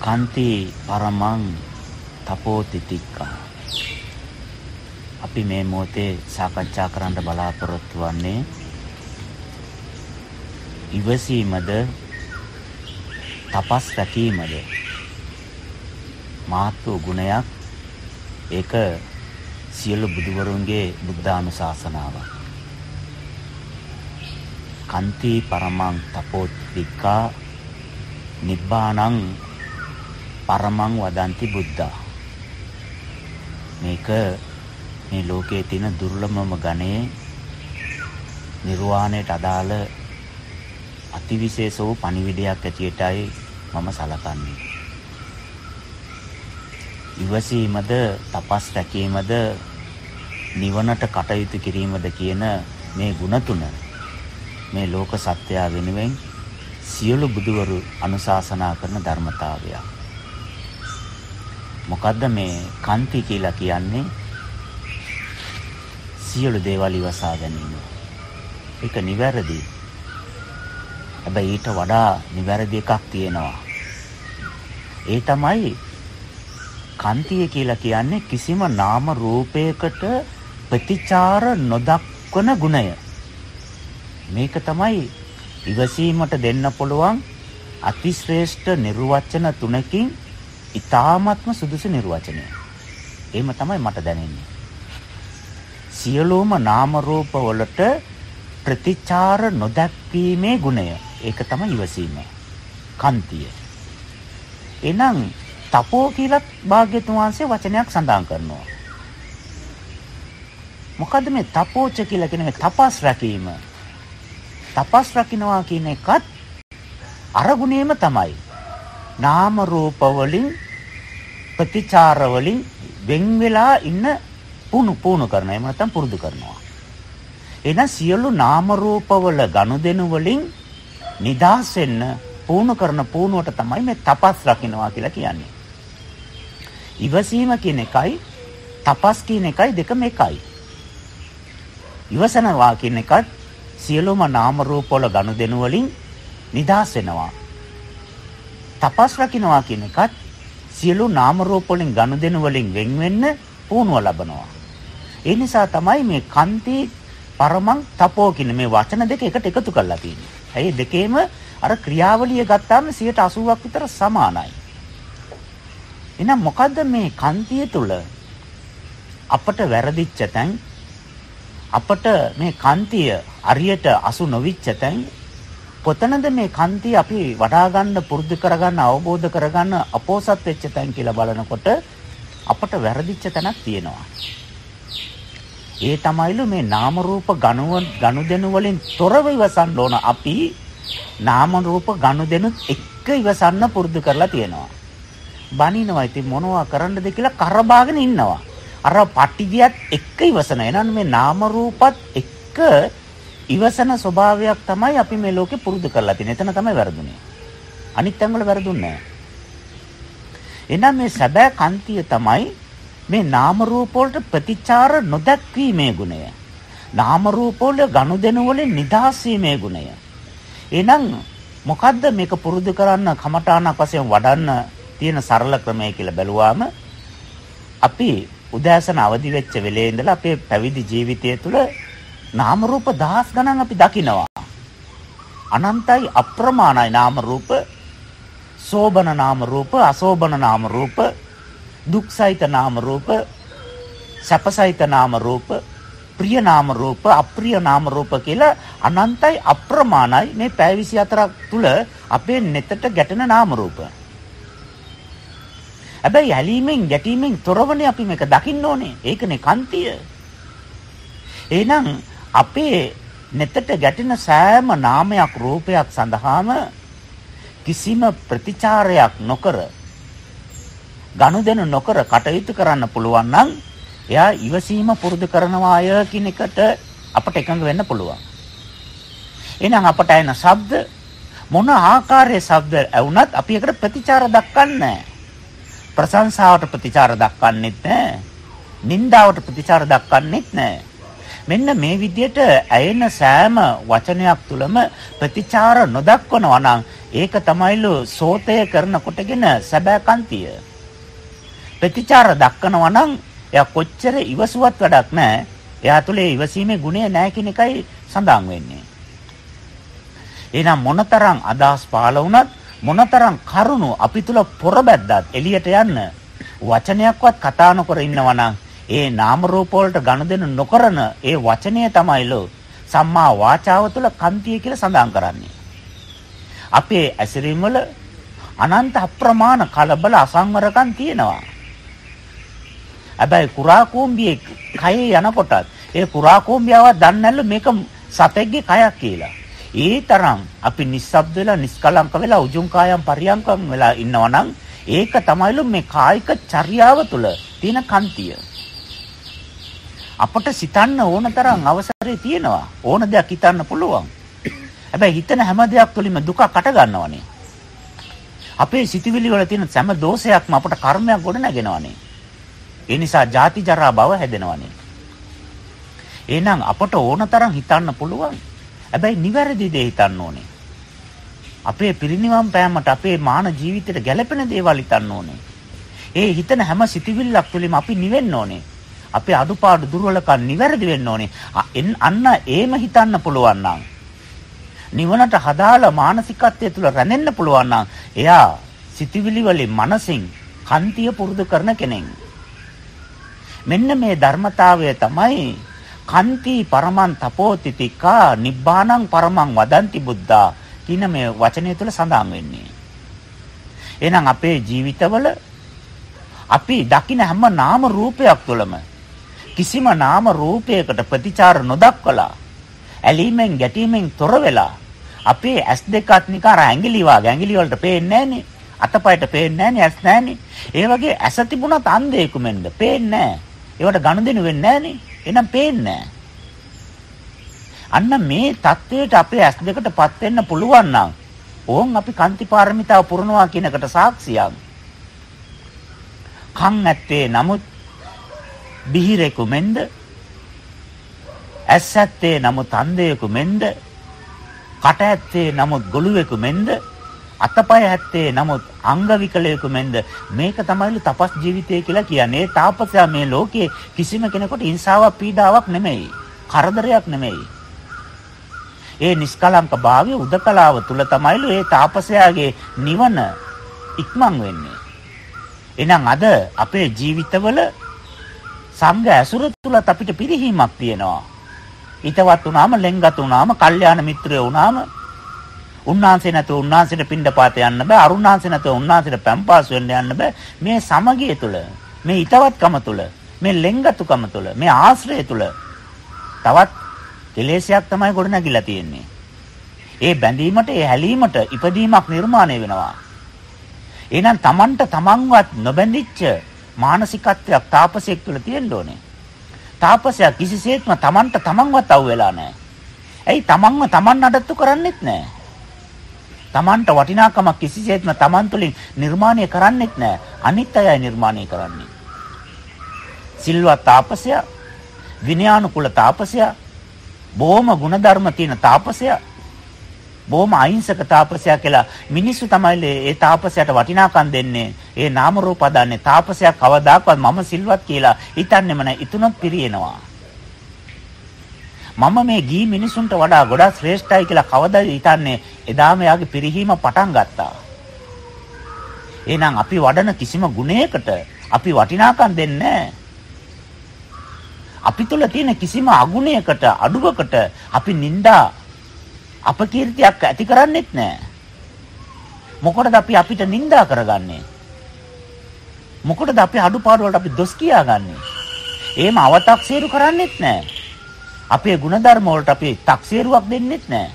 කන්ති පරමං තපෝ තිතික්කා අපි මේ මොහොතේ සාකච්ඡා කරන්න බලාපොරොත්තු වෙන්නේ ඉවසීමද තපස් රැකීමද? මාත්තු ගුණයක් ඒක සියලු බුදුවරුන්ගේ බුද්ධානුශාසනාවක්. කන්ති පරමං තපෝ තික්කා. නිබ්බාණං පරමං වදන්ති බුද්ධා මේක මේ ලෝකයේ තියෙන දුර්ලභම ගණයේ නිර්වාණයට අදාළ අතිවිශේෂ වූ පණිවිඩයක් ඇටියටයි මම සලකන්නේ. ඉවසීමද තපස් රැකීමද නිවනට කටයුතු කිරීමද කියන මේ ගුණ තුන මේ ලෝක සත්‍යය වෙනුවෙන් සියලු බුදුවරු අනුශාසනා කරන ධර්මතාවයක්. මොකද්ද මේ කන්ති කියලා කියන්නේ? සියලු දේවල් ඉවසා ගැනීම. ඒක නිවැරදි. හැබැයි ඊට වඩා නිවැරදි එකක් තියෙනවා. ඒ තමයි කන්තිය කියලා කියන්නේ කිසිම නාම රූපයකට ප්‍රතිචාර නොදක්වන ගුණය. මේක තමයි ඉවසීමට දෙන්න පුළුවන් අතිශ්‍රේෂ්ඨ නිර්වචන තුනකින් ඊ타ත්ම සුදුසු නිර්වචනය. එහෙම තමයි මට දැනෙන්නේ. සියලුම නාම රූප වලට ප්‍රතිචාර නොදැක්වීමේ ගුණය. ඒක තමයි ඉවසීම. කන්තිය. එනම් තපෝ කියලා භාග්‍යතුන් වහන්සේ වචනයක් සඳහන් කරනවා. මොකද්ද මේ තපෝච කියලා කියන මේ තපස් රැකීම? තපස් රකින්නවා කියන එකත් අරගුණේම තමයි. නාම රූප වලින් ප්‍රතිචාර වලින් වෙන් වෙලා ඉන්න පුණු පුණු කරනවා. එහෙම නැත්නම් පුරුදු කරනවා. එහෙනම් සියලු නාම රූපවල ගනුදෙනු වලින් නිදාස් වෙන්න පුණු කරන පුණුවට තමයි මේ තපස් රකින්නවා කියලා කියන්නේ. ඉවසීම කියන එකයි තපස් කියන එකයි දෙකම එකයි. ඉවසනවා කියන එකත් සියලුම නාම රූපවල ගනුදෙනු වලින් නිදාස් වෙනවා. තපස් රකින්නවා කියන එකත් සියලු නාම රූප වලින් ගනුදෙනු වලින් වෙන් වෙන්න පුණුව ලබනවා. ඒ නිසා තමයි මේ කන්ති පරමං තපෝ කියන මේ වචන දෙක එකට එකතු කරලා තියෙන්නේ. ඇයි දෙකේම අර ක්‍රියාවලිය ගත්තාම 80ක් විතර සමානයි. එහෙනම් මොකද්ද මේ කන්තිය තුල අපට වැරදිච්ච තැන් අපට මේ කන්තිය අරියට අසු නොවිච්ච තැන් කොතනද මේ කන්තිය අපි වඩා ගන්න පුරුදු කරගන්න අවබෝධ කරගන්න අපෝසත් වෙච්ච තැන් කියලා බලනකොට අපට වැරදිච්ච තැනක් තියෙනවා. ඒ තමයිලු මේ නාම රූප ගනුදෙනු වලින් තොරව ඉවසන්න ඕන අපි නාම රූප ගනුදෙනුත් එක්ක ඉවසන්න පුරුදු කරලා තියෙනවා. බනිනවා ඉතින් මොනවා කරන්නද කියලා කරබාගෙන ඉන්නවා. අර පටිගියත් එක්ක ඉවසන. එහෙනම් මේ නාම රූපත් එක්ක ඉවසන ස්වභාවයක් තමයි අපි මේ ලෝකේ පුරුදු කරලා තියෙන්නේ. එතන තමයි වැරදුනේ. අනිත් තැන් වල වැරදුන්නේ නැහැ. එහෙනම් මේ සැබෑ කන්තිය තමයි මේ නාම රූප වලට ප්‍රතිචාර නොදක්වීමේ ගුණය. නාම රූප වල ගනුදෙනු වලින් නිදහස් වීමේ ගුණය. එහෙනම් මොකද්ද මේක පුරුදු කරන්න කමඨාණක් වශයෙන් වඩන්න තියෙන සරල ක්‍රමය කියලා බැලුවාම අපි උදෑසන අවදි වෙච්ච වෙලේ ඉඳලා අපේ පැවිදි ජීවිතය තුළ නාම රූප දහස් ගණන් අපි දකිනවා. අනන්තයි අප්‍රමාණයි නාම රූප සෝබන නාම රූප අසෝබන නාම රූප දුක්සහිත නාම රූප සැපසහිත නාම රූප ප්‍රිය නාම රූප අප්‍රිය නාම රූප කියලා අනන්තයි අප්‍රමාණයි මේ පැය 24ක් තුල අපේ නෙතට ගැටෙන නාම රූප. හැබැයි ඇලීමෙන් ගැටීමෙන් තොරවනේ අපි මේක දකින්න ඕනේ. ඒකනේ කන්තිය. එහෙනම් අපේ නෙතට ගැටෙන සෑම නාමයක් රූපයක් සඳහාම කිසිම ප්‍රතිචාරයක් නොකර ගනුදෙනු නොකර කටයුතු කරන්න පුළුවන් නම් එයා ඉවසීම පුරුදු කරනවා අය කියන එකට අපට එකඟ වෙන්න පුළුවන්. එහෙනම් අපට එන ශබ්ද මොන ආකාරයේ ශබ්ද ඇවුනත් අපි ඒකට ප්‍රතිචාර දක්වන්නේ ප්‍රශංසාවට ප්‍රතිචාර දක්වන්නෙත් නැහැ. නින්දාවට ප්‍රතිචාර දක්වන්නෙත් නැහැ. මෙන්න මේ විදිහට ඇයෙන සෑම වචනයක් තුළම ප්‍රතිචාර නොදක්වනවා නම් ඒක තමයිලු සෝතය කරනකොටගෙන සැබෑ කන්තිය. ප්‍රතිචාර දක්වනවා නම් එයා කොච්චර ඉවසුවත් වැඩක් නැහැ. එයා තුලේ ඉවසීමේ ගුණය නැහැ කියන එකයි සඳහන් වෙන්නේ. එහෙනම් මොනතරම් අදහස් පාළ වුණත් මොනතරම් කරුණු අපි තුල පොරබැද්දත් එළියට යන්න වචනයක්වත් කතා නොකර ඉන්නවා නම් ඒ නාම රූප වලට ගනුදෙනු නොකරන ඒ වචනය තමයිලෝ සම්මා වාචාව තුළ කන්තිය කියලා සඳහන් කරන්නේ. අපේ ඇසිරීම වල අනන්ත අප්‍රමාණ කලබල අසංවරකම් තියෙනවා. හැබැයි කුරා කෝම්බියේ කයේ යනකොටත් ඒ කුරා කෝම්බියව දන්නේ නැල්ලු මේක සතෙක්ගේ කයක් කියලා. ඒ තරම් අපි නිස්සබ්ද වෙලා නිස්කලංක වෙලා උජුං කායම් පරියංකම් වෙලා ඉන්නවා නම් ඒක තමයිලු මේ කායික චර්යාව තුළ තියෙන කන්තිය. අපට සිතන්න ඕන තරම් අවසරය තියෙනවා. ඕන දෙයක් හිතන්න පුළුවන්. හැබැයි හිතන හැම දෙයක් තුළින්ම දුකක් අට ගන්නවනේ. අපේ සිතුවිලි වල තියෙන සෑම දෝෂයක්ම අපට කර්මයක් ගොඩ නැගෙනවනේ. ඒ නිසා ජාති ජරා භව හැදෙනවනේ. එහෙනම් අපට ඕන තරම් හිතන්න පුළුවන්. හැබැයි නිවැරදි දේ හිතන්න ඕනේ. අපේ පිරිනිවන් පෑමට අපේ මාන ජීවිතයට ගැළපෙන දේවල් හිතන්න ඕනේ. ඒ හිතන හැම සිතුවිල්ලක් තුළින්ම අපි නිවෙන්න ඕනේ. අපේ අඩුපාඩු දුර්වලකම් නිවැරදි වෙන්න ඕනේ. අන්න ඒම හිතන්න පුළුවන් නම් නිවනට හදාලා මානසිකත්වය තුළ රැඳෙන්න පුළුවන් නම් එයා සිතවිලි වලින් මනසින් කන්තිය පුරුදු කරන කෙනෙක්. මෙන්න මේ ධර්මතාවය තමයි කන්ති පරමං තපෝතිතිකා නිබ්බානං පරමං වදන්ති බුද්ධා කියන මේ වචනය තුළ සඳහන් වෙන්නේ. එහෙනම් අපේ ජීවිතවල අපි දකින හැම නාම රූපයක් තුළම කිසිම නාම රූපයකට ප්‍රතිචාර නොදක්වලා ඇලීමෙන් ගැටීමෙන් තොර වෙලා අපේ ඇස් දෙකත් නිකන් ඇඟිලි වගේ ඇඟිලි වලට පේන්නේ නැහනේ. අතපයට පේන්නේ නැහනේ ඇස් නැහනේ. ඒ වගේ ඇස තිබුණත් අන්ධයෙකු මෙන්න පේන්නේ නැහැ. ඒවට ගනුදෙනු වෙන්නේ නැහනේ. එහෙනම් පේන්නේ අන්න මේ தത്വයට අපේ ඇස් දෙකටපත් වෙන්න පුළුවන් නම් ඕන් අපි කාන්ති පාරමිතාව පුරනවා කියනකට සාක්ෂියක්. කන් ඇත්තේ නමුත් බිහිරෙකු මෙන්ද? ඇස් ඇත්තේ නමුත් අන්ධයෙකු මෙන්ද? කට ඇත්තේ නමුත් ගොළුවෙකු මෙන්ද? අතපය ඇත්තේ නමුත් අංග විකලයෙකු මෙන්ද? මේක තමයිලු තපස් ජීවිතය කියලා කියන්නේ. තාපසයා මේ ලෝකයේ කිසිම කෙනෙකුට හිංසාවක් පීඩාවක් නෙමෙයි. කරදරයක් නෙමෙයි. ඒ නිස්කලංක භාවය උදකලාව තුල තමයිලු ඒ තාපසයාගේ නිවන ඉක්මන් වෙන්නේ. එහෙනම් අද අපේ ජීවිතවල සංඝ ඇසුර තුලත් අපිට පිරිහීමක් තියෙනවා. ඊටවත් උනාම ලෙන්ගත් උනාම කල්යාණ මිත්‍රයෝ උනාම උන්වහන්සේ නැතුව උන්වහන්සේට පින්ඩපාත යන්න බෑ අරුණාංශේ නැතුව උන්වහන්සේට පැම්පාස් වෙන්න යන්න බෑ. මේ සමගිය තුල මේ ඊටවත්කම තුල මේ ලෙන්ගතුකම තුල මේ ආශ්‍රය තුල තවත් කෙලෙසයක් තමයි ගොඩනැගිලා තියෙන්නේ. ඒ බැඳීමට ඒ හැලීමට ඉපදීමක් නිර්මාණය වෙනවා. එහෙනම් Tamanට Tamanවත් නොබැඳිච්ච මානසිකත්වයක් තාපසයෙක් තුළ තියෙන්න ඕනේ. තාපසයා කිසිසේත්ම Tamanට Tamanවත් අවු වෙලා නැහැ. ඇයි Tamanව Taman නඩත්තු කරන්නෙත් නැහැ. Tamanට වටිනාකමක් කිසිසේත්ම Taman තුළින් නිර්මාණය කරන්නෙත් නැහැ. අනිත් අයයි නිර්මාණය කරන්නේ. සිල්වත් තාපසයා, විනයානුකූල තාපසයා, බොහොම ಗುಣධර්ම තියෙන තාපසයා බොහොම අහිංසක තාපසයා කියලා මිනිස්සු තමයි ඒ තාපසයාට වටිනාකම් දෙන්නේ. ඒ නාම රූප හදන්නේ තාපසයා කවදාකවත් මම සිල්වත් කියලා හිතන්නේම නැහැ. ඊතුනොත් පිරියෙනවා. මම මේ ගී මිනිසුන්ට වඩා ගොඩාක් ශ්‍රේෂ්ඨයි කියලා කවදාද හිතන්නේ එදාම යාගේ පිරිහීම පටන් ගත්තා. එහෙනම් අපි වඩන කිසිම ගුණයකට අපි වටිනාකම් දෙන්නේ අපි තුල තියෙන කිසිම අගුණයකට අඩුවකට අපි නිନ୍ଦා අපකීර්තියක් ඇති කරන්නෙත් නෑ. මොකටද අපි අපිට නිඳා කරගන්නේ? මොකටද අපි අඩුපාඩු වලට අපි දොස් කියාගන්නේ? එහෙම අව탁සීරු කරන්නෙත් නෑ. අපේ ಗುಣධර්ම වලට අපි takseeruවක් දෙන්නෙත් නෑ.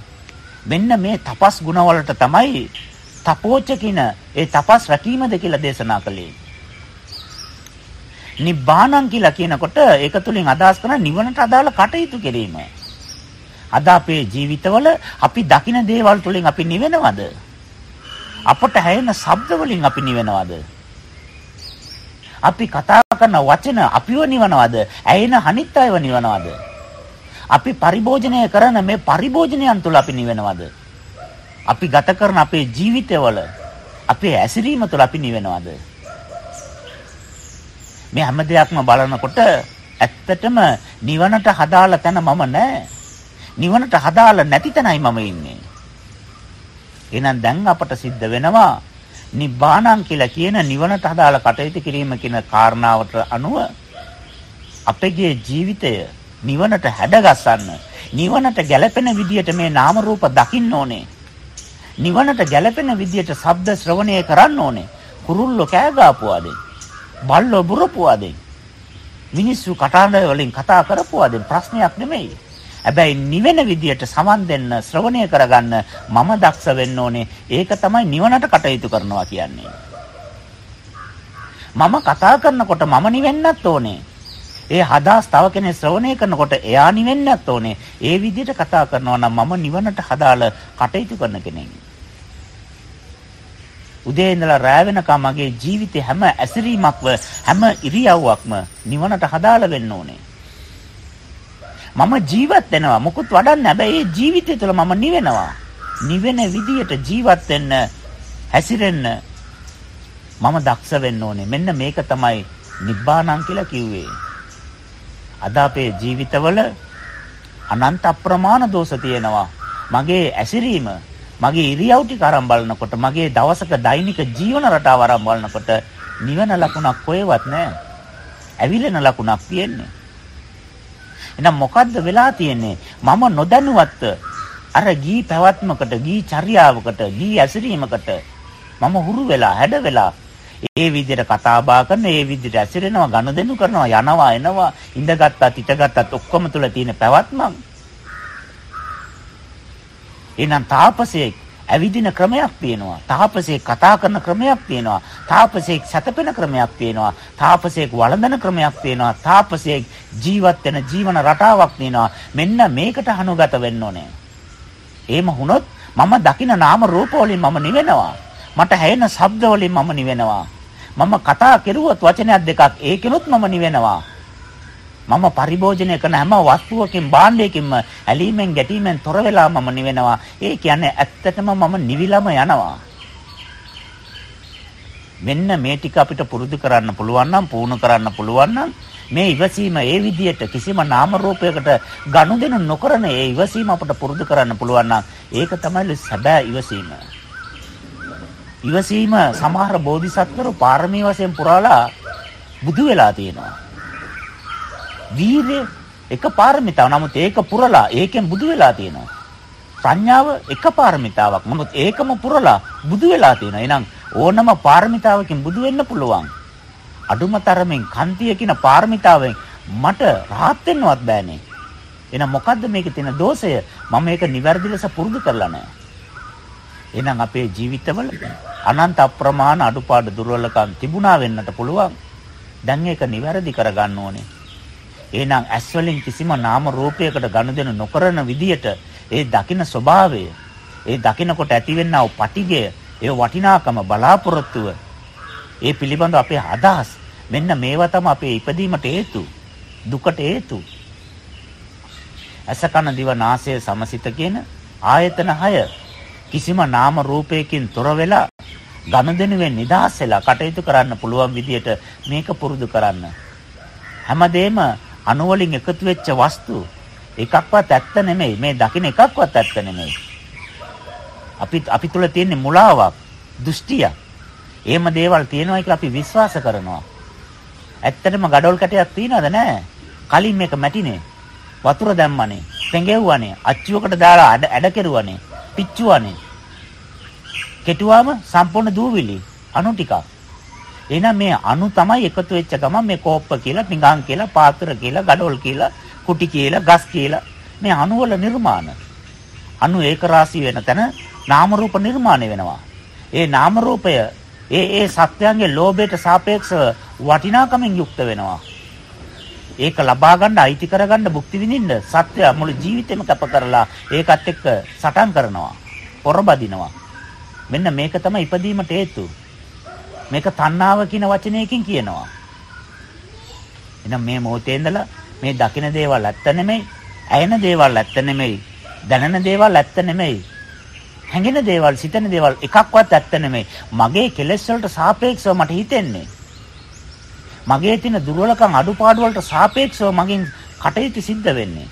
මෙන්න මේ තපස් ගුණ වලට තමයි තපෝච කියන ඒ තපස් රැකීමද කියලා දේශනා කළේ. නිබ්බාණං කියලා කියනකොට ඒක තුලින් අදහස් කරන නිවනට අදාළ කටයුතු කිරීම. අද අපේ ජීවිතවල අපි දකින දේවල් තුලින් අපි නිවෙනවද? අපට හැයෙන ශබ්ද වලින් අපි නිවෙනවද? අපි කතා කරන වචන අපිව නිවනවද? ඇයෙන අනිත් අයව නිවනවද? අපි පරිභෝජනය කරන මේ පරිභෝජනයන් තුල අපි නිවෙනවද? අපි ගත කරන අපේ ජීවිතවල අපේ ඇසිරීම තුළ අපි නිවෙනවද? මේ හැම දෙයක්ම බලනකොට ඇත්තටම නිවනට හදාලා තැන මම නෑ. නිවනට හදාලා නැති තැනයි මම ඉන්නේ. එහෙනම් දැන් අපට සිද්ධ වෙනවා නිබ්බාණං කියලා කියන නිවනට හදාලා කටයුතු කිරීම කියන කාරණාවට අනුව අපගේ ජීවිතය නිවනට හැඩගස්සන්න නිවනට ගැළපෙන විදියට මේ නාම රූප දකින්න ඕනේ. නිවනට ගැළපෙන විදියට ශබ්ද ශ්‍රවණය කරන්න ඕනේ. කුරුල්ලෝ කෑ ගාපුවාද? බල්ලෝ බුරපුවාද? මිනිස්සු කටහඬ වලින් කතා කරපුවාද? ප්‍රශ්නයක් නෙමෙයි. හැබැයි නිවෙන විදියට සමන් දෙන්න ශ්‍රවණය කරගන්න මම දක්ෂ වෙන්න ඕනේ. ඒක තමයි නිවනට කටයුතු කරනවා කියන්නේ. මම කතා කරනකොට මම නිවෙන්නත් ඕනේ. ඒ හදාස් තව කෙනෙක් ශ්‍රවණය කරනකොට එයා නිවෙන්නත් ඕනේ. ඒ විදිහට කතා කරනවා නම් මම නිවනට හදාල කටයුතු කරන කෙනෙක්. උදේ ඉඳලා රෑ වෙනකම් මගේ ජීවිතේ හැම ඇසිරීමක්ම හැම ඉරියව්වක්ම නිවනට හදාලා වෙන්න ඕනේ. මම ජීවත් වෙනවා. මොකුත් වඩන්නේ හැබැයි ඒ ජීවිතය තුළ මම නිවෙනවා. නිවෙන විදියට ජීවත් වෙන්න හැසිරෙන්න මම දක්ෂ වෙන්න ඕනේ. මෙන්න මේක තමයි නිබ්බාණං කියලා කිව්වේ. අද අපේ ජීවිතවල අනන්ත අප්‍රමාණ දෝෂ තියෙනවා. මගේ ඇසිරීම, මගේ ඉරියව් ටික අරන් බලනකොට, මගේ දවසක දෛනික ජීවන රටාව අරන් බලනකොට නිවන ලකුණක් කොහෙවත් නැහැ. ඇවිලෙන ලකුණක් තියෙන්නේ. එහෙනම් මොකද්ද වෙලා තියෙන්නේ? මම නොදැනුවත්ව අර ගී පැවැත්මකට, ගී චර්යාවකට, ගී ඇසිරීමකට මම හුරු වෙලා, හැඩ වෙලා ඒ විදිහට කතා බහ කරන, ඒ විදිහට ඇසිරෙනවා, ගනුදෙනු කරනවා, යනවා, එනවා, ඉඳගත්tat, හිටගත්තත් ඔක්කොම තුල තියෙන පැවැත්මක්. එහෙනම් තාපසයෙක් ඇවිදින ක්‍රමයක් තියෙනවා. තාපසයෙක් කතා කරන ක්‍රමයක් තියෙනවා. තාපසයෙක් සැතපෙන ක්‍රමයක් තියෙනවා. තාපසයෙක් වළඳන ක්‍රමයක් තියෙනවා. තාපසයෙක් ජීවත් වෙන ජීවන රටාවක් තියෙනවා. මෙන්න මේකට අනුගත වෙන්න ඕනේ. එහෙම වුණොත් මම දකින නාම රූප වලින් මම නිවෙනවා. මට හැයෙන ශබ්ද වලින් මම නිවෙනවා. මම කතා කෙරුවොත් වචනයක් දෙකක් ඒකෙනුත් මම නිවෙනවා. මම පරිභෝජනය කරන හැම වස්තුවකින් භාණ්ඩයකින්ම ඇලීමෙන් ගැටීමෙන් තොර වෙලා මම නිවෙනවා. ඒ කියන්නේ ඇත්තටම මම නිවිලම යනවා. මෙන්න මේ ටික අපිට පුරුදු කරන්න පුළුවන් නම් පුහුණු කරන්න පුළුවන් නම් මේ ඉවසීම ඒ විදිහට කිසිම නාම රූපයකට ගනුදෙනු නොකරන ඒ ඉවසීම අපිට පුරුදු කරන්න පුළුවන් නම් ඒක තමයි සැබෑ ඉවසීම. ඉවසීම සමහර බෝධිසත්වරු පාරමී වශයෙන් පුරාලා බුදු වෙලා තියෙනවා. වීරිය එක පාරමිතාවක්. නමුත් ඒක පුරලා ඒකෙන් බුදු වෙලා තියෙනවා. ප්‍රඥාව එක පාරමිතාවක්. නමුත් ඒකම පුරලා බුදු වෙලා තියෙනවා. එහෙනම් ඕනම පාරමිතාවකින් බුදු වෙන්න පුළුවන්. අඩුම තරමින් කන්තිය කියන පාරමිතාවෙන් මට rahat වෙන්නවත් බෑනේ. එහෙනම් මොකද්ද මේකේ තියෙන දෝෂය? මම මේක නිවැරදි ලෙස පුරුදු කරලා නැහැ. එහෙනම් අපේ ජීවිතවල අනන්ත අප්‍රමාණ අඩුපාඩු දුර්වලකම් තිබුණා වෙන්නට පුළුවන්. දැන් ඒක නිවැරදි කරගන්න ඕනේ. එහෙනම් ඇස් වලින් කිසිම නාම රූපයකට ගනුදෙනු නොකරන විදියට ඒ දකින ස්වභාවය, ඒ දකිනකොට ඇතිවෙනා වූ පටිගය, ඒ වටිනාකම බලාපොරොත්තුව, ඒ පිළිබඳ අපේ අදහස් මෙන්න මේවා තමයි අපේ ඉපදීමට හේතු, දුකට හේතු. අසකන දිව නාසය සමසිත කියන ආයතන 6 කිසිම නාම රූපයකින් තොර වෙලා ගනුදෙනුවෙන් නිදහස් වෙලා කටයුතු කරන්න පුළුවන් විදියට මේක පුරුදු කරන්න. හැමදේම අණු වලින් එකතු වෙච්ච වස්තු එකක්වත් ඇත්ත නෙමෙයි. මේ දකින්න එකක්වත් ඇත්ත නෙමෙයි. අපි අපි තුල තියෙන මුලාවක්, දෘෂ්ටියක්. එහෙම දේවල් තියෙනවා කියලා අපි විශ්වාස කරනවා. ඇත්තටම gadol කැටයක් තියනවද නැහැ? කලින් මේක මැටිනේ. වතුර දැම්මනේ, පෙඟෙව්වනේ, අච්චුවකට දාලා ඇඩ කෙරුවනේ, පිච්චුවනේ. කෙටුවාම සම්පූර්ණ දූවිලි අණු ටිකක්. එහෙනම් මේ අණු තමයි එකතු වෙච්ච ගමන් මේ කෝප්ප කියලා, පිඟාන් කියලා, පාත්‍ර කියලා, gadol කියලා, කුටි කියලා, ගස් කියලා මේ අණු වල නිර්මාණ. අණු ඒක රාශී වෙන තැන නාම රූප නිර්මාණය වෙනවා. ඒ නාම රූපය ඒ ඒ සත්‍යයන්ගේ ලෝභයට සාපේක්ෂව වටිනාකමින් යුක්ත වෙනවා. ඒක ලබා ගන්න අයිති කරගන්න භුක්ති විඳින්න සත්‍ය මුළු ජීවිතේම කැප කරලා ඒකත් එක්ක සටන් කරනවා. පොරබදිනවා. මෙන්න මේක තමයි ඉපදීමට හේතුව. මේක තණ්හාව කියන වචනයකින් කියනවා. එහෙනම් මේ මොහොතේ ඉඳලා මේ දකින දේවල් ඇත්ත නෙමෙයි, ඇයෙන දේවල් ඇත්ත නෙමෙයි, දැනෙන දේවල් ඇත්ත නෙමෙයි. හැඟෙන දේවල්, සිතෙන දේවල් එකක්වත් ඇත්ත නෙමෙයි. මගේ කෙලෙස් වලට සාපේක්ෂව මට හිතෙන්නේ. මගේ තියෙන දුර්වලකම් අඩුපාඩු වලට සාපේක්ෂව මගෙන් කටයුතු සිද්ධ වෙන්නේ.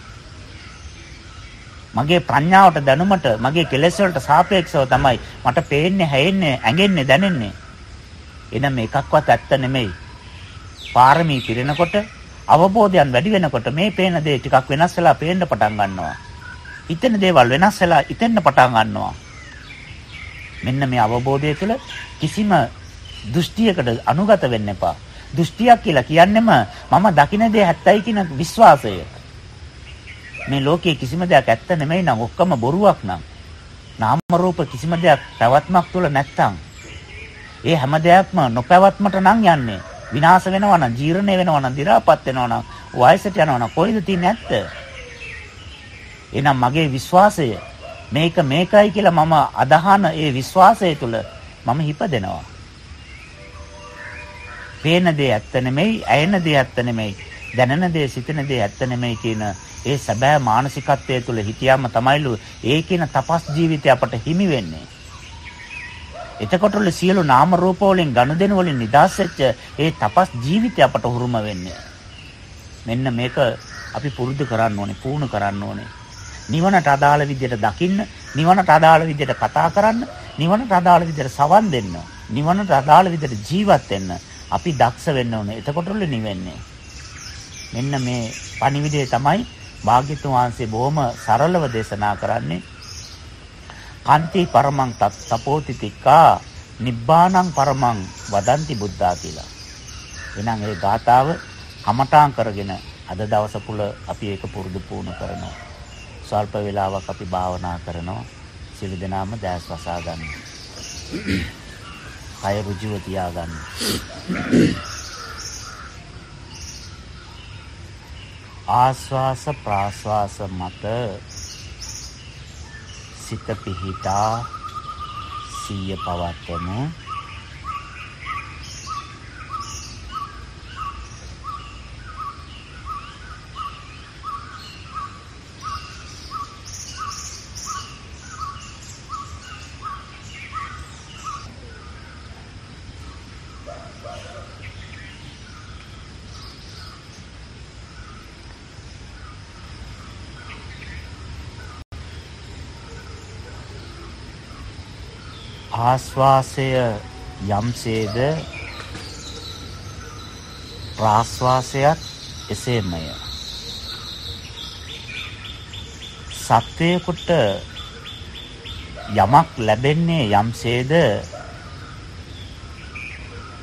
මගේ ප්‍රඥාවට දැනුමට මගේ කෙලෙස් වලට සාපේක්ෂව තමයි මට පේන්නේ, හැයෙන්නේ, ඇඟෙන්නේ, දැනෙන්නේ. එනම් එකක්වත් ඇත්ත නෙමෙයි. පාරමී පිරෙනකොට අවබෝධයන් වැඩි වෙනකොට මේ පේන දේ ටිකක් වෙනස් වෙලා පේන්න පටන් ගන්නවා. හිතෙන දේවල් වෙනස් වෙලා හිතෙන්න පටන් ගන්නවා. මෙන්න මේ අවබෝධය තුළ කිසිම දෘෂ්ටියකට අනුගත වෙන්න එපා. දෘෂ්ටියක් කියලා කියන්නෙම මම දකින දේ ඇත්තයි කියන විශ්වාසය. මේ ලෝකයේ කිසිම දෙයක් ඇත්ත නෙමෙයි නම් ඔක්කොම බොරුවක් නම්. නාම රූප කිසිම දෙයක් පැවැත්මක් තුළ නැත්තම් ඒ හැම දෙයක්ම නොපැවැත්මට නම් යන්නේ. විනාශ වෙනවා නම්, ජීර්ණය වෙනවා නම්, දි รา පත් වෙනවා නම්, වයසට යනවා නම් කොයිද තියෙන්නේ ඇත්ත? එහෙනම් මගේ විශ්වාසය මේක මේකයි කියලා මම අදහන ඒ විශ්වාසය තුළ මම හිපදෙනවා. පේන දේ ඇත්ත නෙමෙයි, ඇයෙන දේ ඇත්ත නෙමෙයි, දැනෙන දේ, සිතෙන දේ ඇත්ත නෙමෙයි කියන ඒ සැබෑ මානසිකත්වයේ තුළ හිටියාම තමයිලු ඒ කියන තපස් ජීවිතය අපට හිමි වෙන්නේ. එතකොටල සියලු නාම රූප වලින් ගනුදෙනු වලින් නිදහස් වෙච්ච ඒ තපස් ජීවිතය අපට උරුම වෙන්නේ. මෙන්න මේක අපි පුරුදු කරන්න ඕනේ, පුහුණු කරන්න ඕනේ. නිවනට අදාළ විදිහට දකින්න, නිවනට අදාළ විදිහට කතා කරන්න, නිවනට අදාළ විදිහට සවන් දෙන්න, නිවනට අදාළ විදිහට ජීවත් වෙන්න අපි දක්ෂ වෙන්න ඕනේ. එතකොටල නිවෙන්නේ. මෙන්න මේ පණිවිඩය තමයි භාග්‍යතුන් වහන්සේ බොහොම සරලව දේශනා කරන්නේ කන්ති පරමං තපෝති තික්කා නිබ්බානං පරමං වදන්ති බුද්ධා කියලා. එහෙනම් ඒ ගාතාව කමඨාන් කරගෙන අද දවස පුල අපි ඒක පුරුදු පුහුණු කරනවා. ස්වල්ප වේලාවක් අපි භාවනා කරනවා. සියලු දෙනාම දැස් වසා ගන්න. කය ඍජුව තියාගන්න. ආස්වාස ප්‍රාස්වාස මත සිත පිහිටා සිය පවත්වමු ආශ්වාසය යම්සේද ප්‍රාශ්වාසයත් එසේමය. සත්වයකට යමක් ලැබෙන්නේ යම්සේද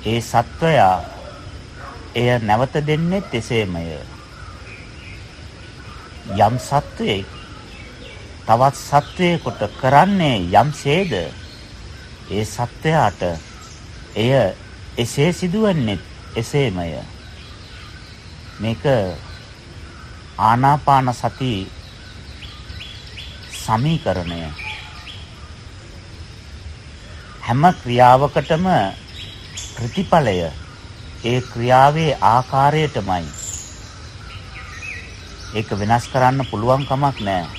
ඒ සත්වයා එය නැවත දෙන්නේ එසේමය. යම් සත්වයෙක් තවත් සත්වයකට කරන්නේ යම්සේද ඒ සත්වයාට එය එසේ සිදුවන්නේ එසේමය. මේක ආනාපාන සති සමීකරණය. හැම ක්‍රියාවකටම ප්‍රතිඵලය ඒ ක්‍රියාවේ ආකාරයටමයි. ඒක වෙනස් කරන්න පුළුවන් කමක් නැහැ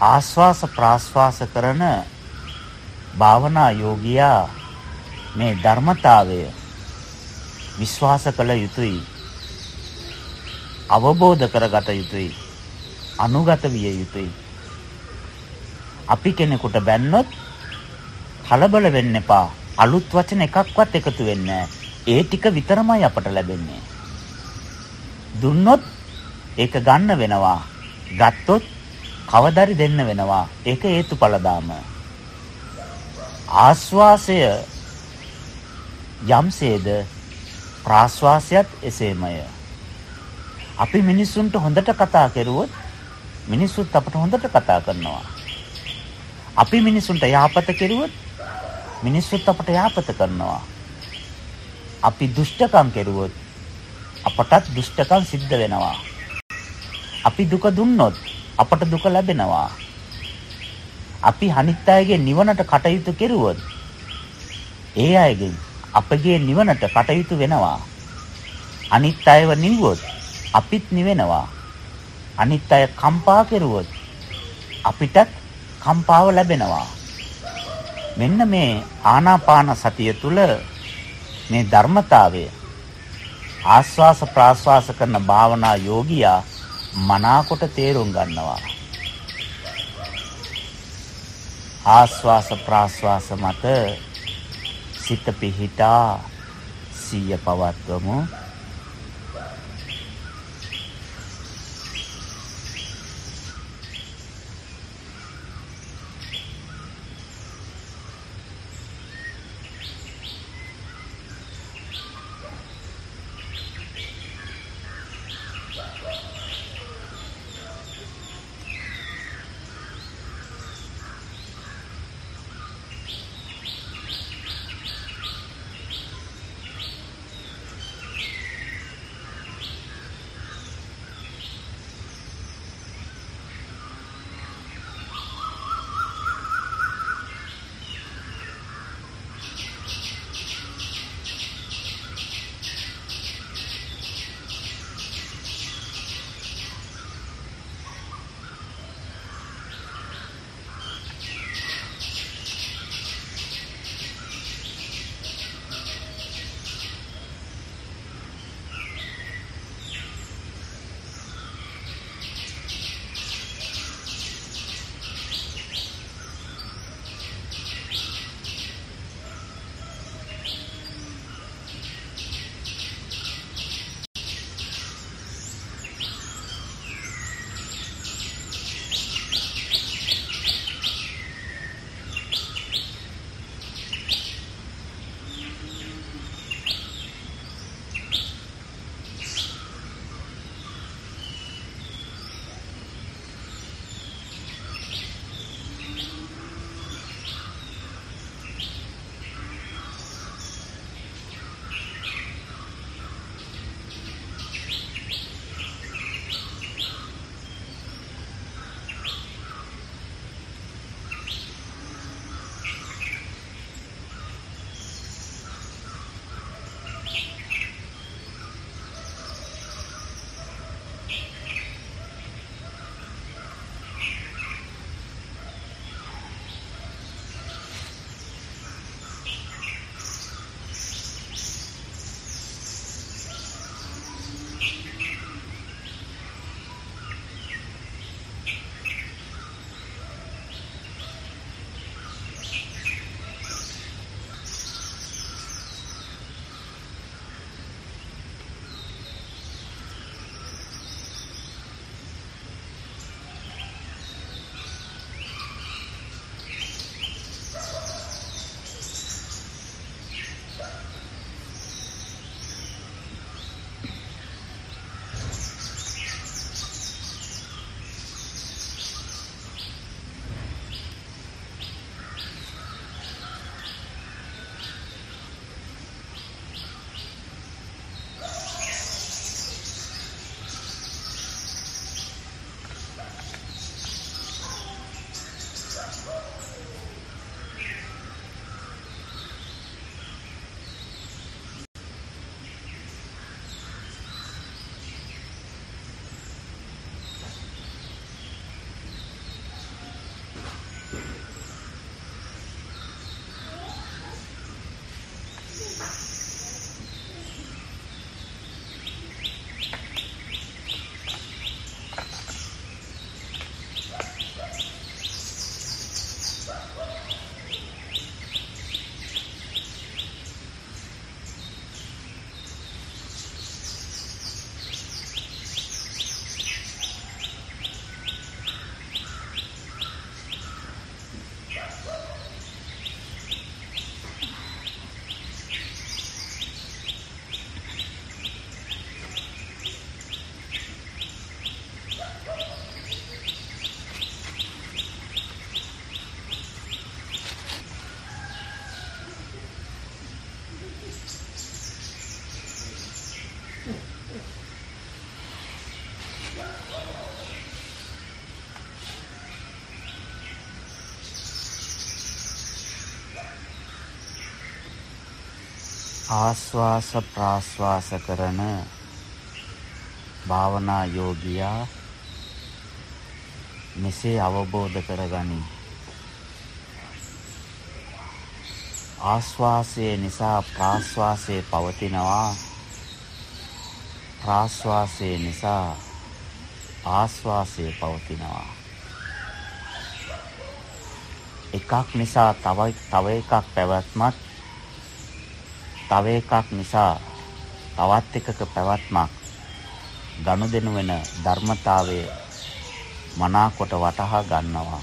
ආස්වාස ප්‍රාස්වාස කරන භාවනා යෝගියා මේ ධර්මතාවය විශ්වාස කළ යුතුයි. අවබෝධ කරගත යුතුයි. අනුගත විය යුතුයි. අපි කෙනෙකුට බැන්නොත් කලබල වෙන්න එපා. අලුත් වචන එකක්වත් එකතු වෙන්නේ ඒ ටික විතරමයි අපට ලැබෙන්නේ. දුන්නොත් ඒක ගන්න වෙනවා. ගත්තොත් කවදාරි දෙන්න වෙනවා. ඒක හේතුඵල දාම. ආස්වාසය යම්සේද ප්‍රාස්වාසයත් එසේමය. අපි මිනිස්සුන්ට හොඳට කතා කරුවොත් මිනිස්සුත් අපට හොඳට කතා කරනවා. අපි මිනිසුන්ට යහපත කෙරුවොත් මිනිස්සුත් අපට යහපත කරනවා. අපි දුෂ්ටකම් කෙරුවොත් අපටත් දුෂ්ටකම් සිද්ධ වෙනවා. අපි දුක දුන්නොත් අපට දුක ලැබෙනවා. අපි අනිත් අයගේ නිවනට කටයුතු කෙරුවොත් ඒ අයගෙන් අපගේ නිවනට කටයුතු වෙනවා. අනිත් අයව නිවුවොත් අපිත් නිවෙනවා. අනිත් අය කම්පා කෙරුවොත් අපිටත් කම්පාව ලැබෙනවා. මෙන්න මේ ආනාපාන සතිය තුල මේ ධර්මතාවය ආස්වාස ප්‍රාස්වාස කරන භාවනා යෝගියා මනාකොට තේරුම් ගන්නවා. ආස්වාස ප්‍රාස්වාස මත සිත පිහිටා සිය පවත්වමු. ආස්වාස ප්‍රාස්වාස කරන භාවනා යෝගියා මෙසේ අවබෝධ කරගනි. ආස්වාසය නිසා ප්‍රාස්වාසය පවතිනවා. ප්‍රාස්වාසය නිසා ආස්වාසය පවතිනවා. එකක් නිසා තව තව එකක් පැවැත්මත් තව එකක් නිසා තවත් එකක පැවැත්මක් ගනුදෙනු වෙන ධර්මතාවය මනාකොට වටහා ගන්නවා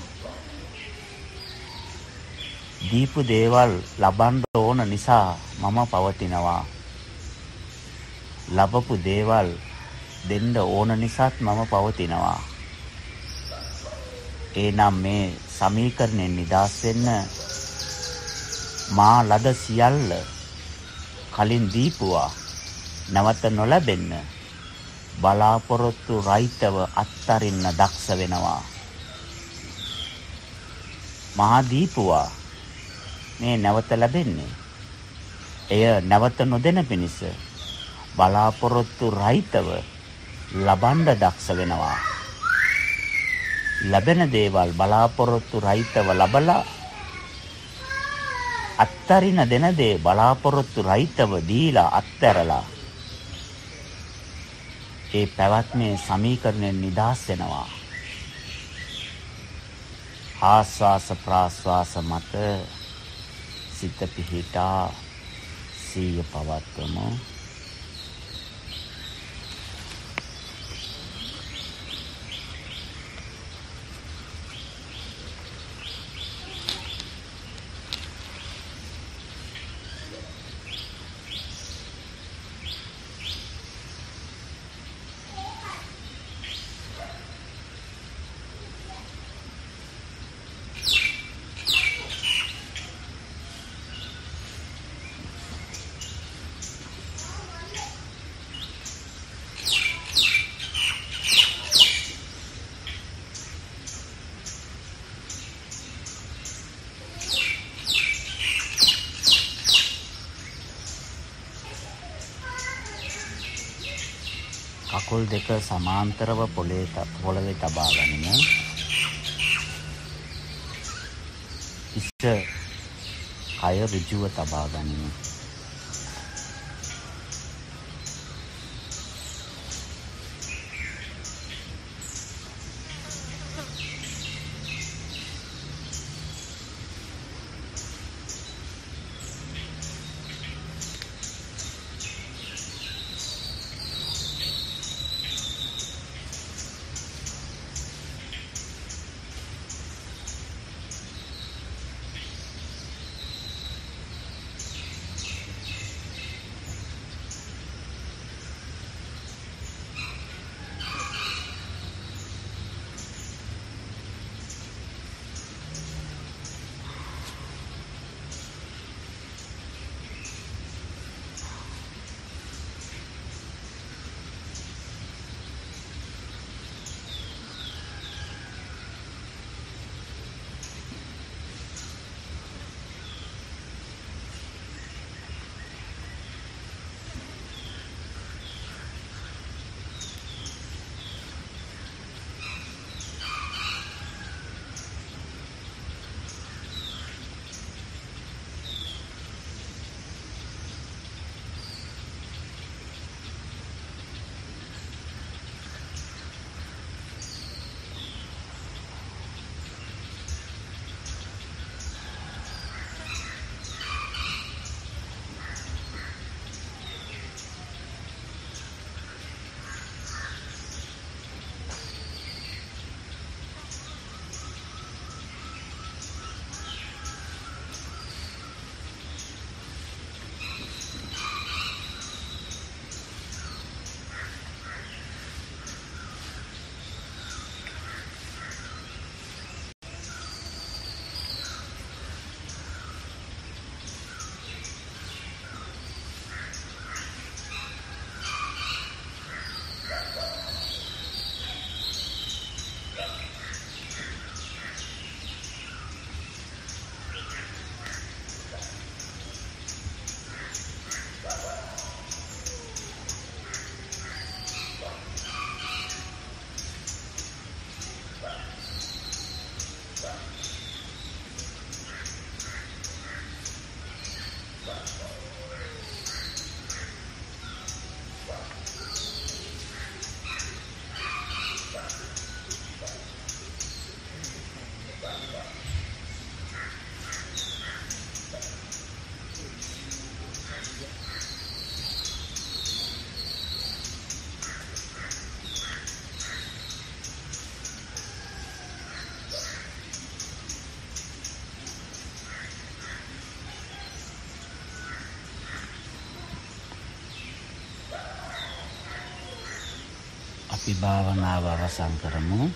දීපු දේවල් ලබන්න ඕන නිසා මම පවතිනවා. ලබපු දේවල් දෙන්න ඕන නිසාත් මම පවතිනවා. එනම් මේ සමීකරණයෙන් නිදහස් වෙන්න මා ලද සියල්ල කලින් දීපුවා නැවත නොලැබෙන්න බලාපොරොත්තු රහිතව අත්තරින්න දක්ෂ වෙනවා. මහා දීපුවා මේ නැවත ලැබෙන්නේ. එය නැවත නොදෙන පිණිස බලාපොරොත්තු රහිතව ලබන්න දක්ෂ වෙනවා. ලැබෙන දේවල් බලාපොරොත්තු රහිතව ලබලා අත්තරින දෙන දේ බලාපොරොත්තු රහිතව දීලා අත්හැරලා ඒ පැවැත්මේ සමීකරණයෙන් නිදහස් වෙනවා. ආස්වාස ප්‍රාස්වාස මත සිත පිහිටා සීය පවත්වමු කකුල් දෙක සමාන්තරව පොළේ පොළවේ තබා ගනිමු. ඉස්ස කය ඍජුව තබා ගනිමු. අපි භාවනාව අවසන් කරමු.